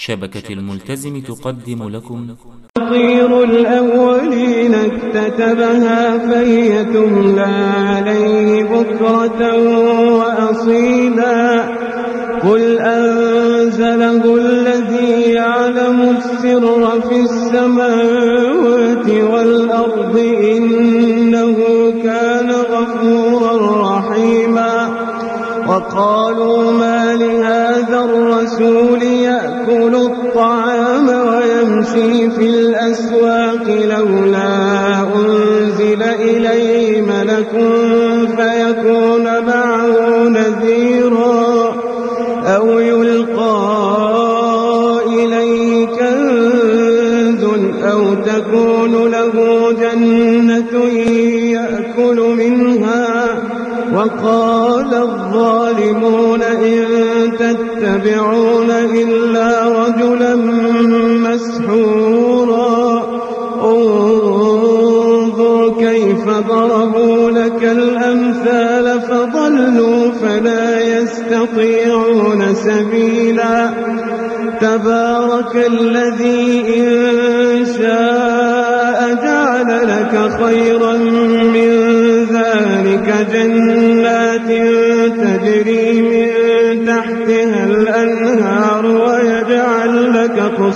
شبكة الملتزم تقدم لكم. أساطير الأولين اكتتبها فهي تملى عليه بكرة وأصيلا. قل أنزله الذي يعلم السر في السماوات والأرض إنه كان غفورا رحيما. وقالوا ما لهذا الرسول الطعام ويمشي في الأسواق لولا أنزل إليه ملك فيكون تتبعون إلا رجلا مسحورا. انظر كيف ضربوا لك الأمثال فضلوا فلا يستطيعون سبيلا. تبارك الذي إن شاء جعل لك خيرا من ذلك جنات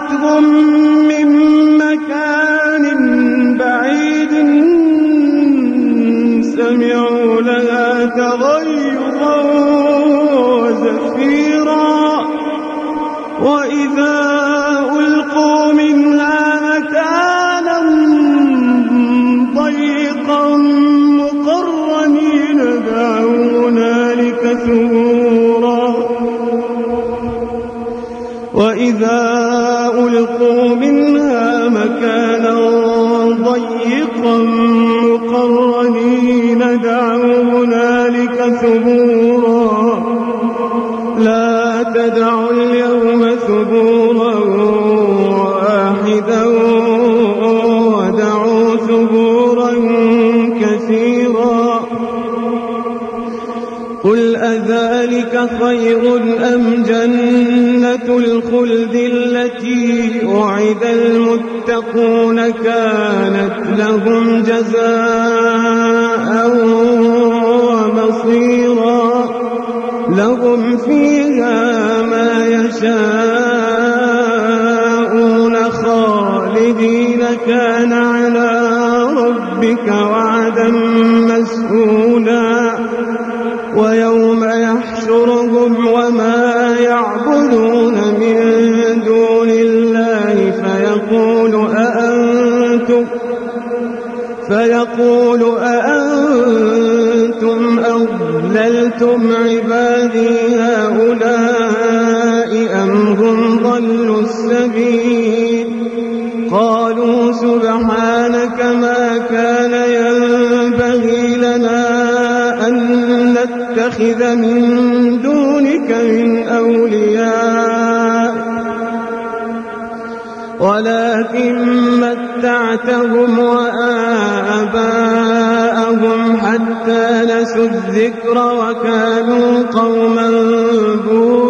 رأتهم مقرنين دعوا هنالك ثبورا. لا تدعوا خير أم جنة الخلد التي وعد المتقون كانت لهم جزاء ومصيرا لهم فيها ما يشاءون خالدين. كان على ربك وعدا مسئولا يحشرهم وما يعبدون من دون الله فيقول أأنتم فيقول أأنتم أضللتم عبادي هؤلاء أم هم ضلوا السبيل؟ قالوا سبحانك ما كان ينبغي لنا نتخذ من دونك من أولياء. ولكن متعتهم وآباءهم حتى نسوا الذكر وكانوا قوما بورا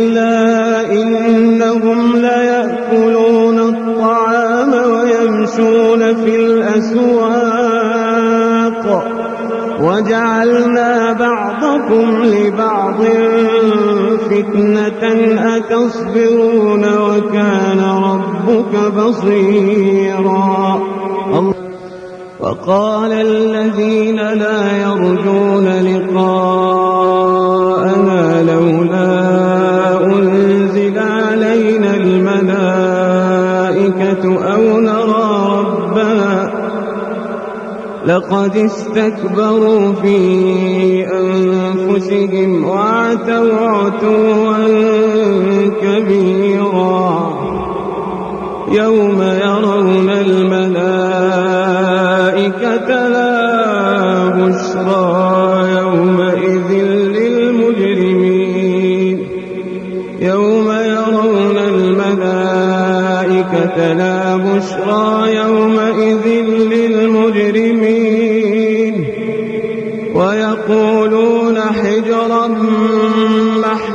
ويمشون في الأسواق وجعلنا بعضكم لبعض فتنة أتصبرون وكان ربك بصيرا. وقال الذين لا يرجون لقاءنا لولا أو نرى ربنا لقد استكبروا في أنفسهم وعتوا عتوا كبيرا يوم يرون الملائكة لا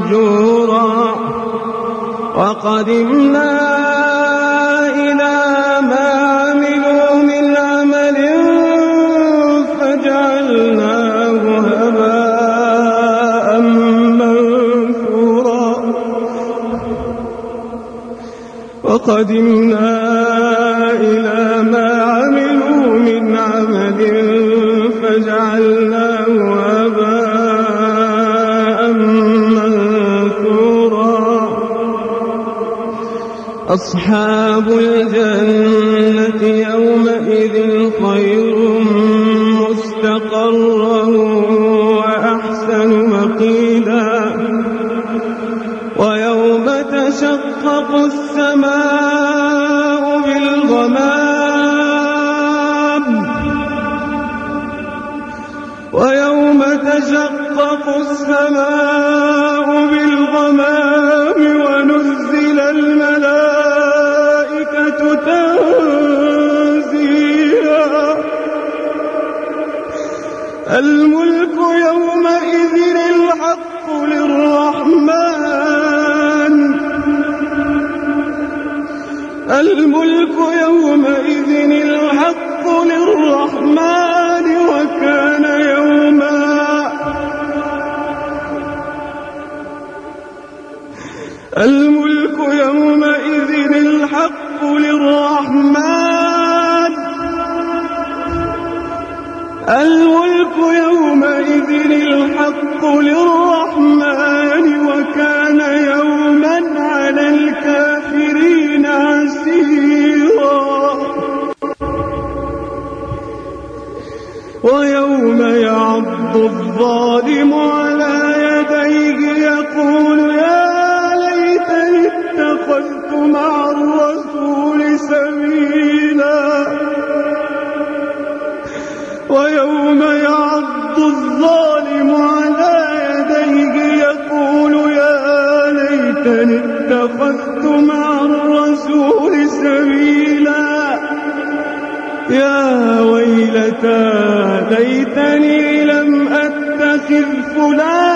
محجورا وقدمنا إلى ما عملوا من عمل فجعلناه هباء منثورا وقدمنا إلى أصحاب الجنة يومئذ خير مستقرا وأحسن مقيلا. ويوم تشقق السماء بالغمام. ويوم تشقق السماء الملك يومئذ الحق للرحمن. الملك يومئذ الحق للرحمن وكان يوما. الملك الملك يومئذ الحق للرحمن وكان يوما على الكافرين عسيرا ويوم يعض الظالم على ويوم يعض الظالم على يديه يقول يا ليتني اتخذت مع الرسول سبيلا. يا ويلتى ليتني لم أتخذ فلانا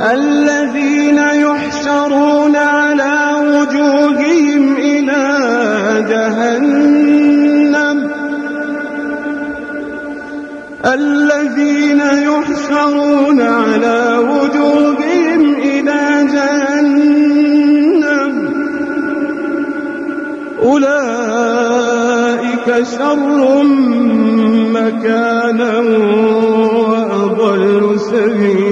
الذين يحشرون على وجوههم إلى جهنم. الذين يحشرون على وجوههم إلى جهنم. أولئك شر مكانا وأضل سبيلا.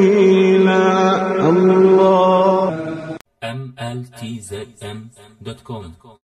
الله mltzm.com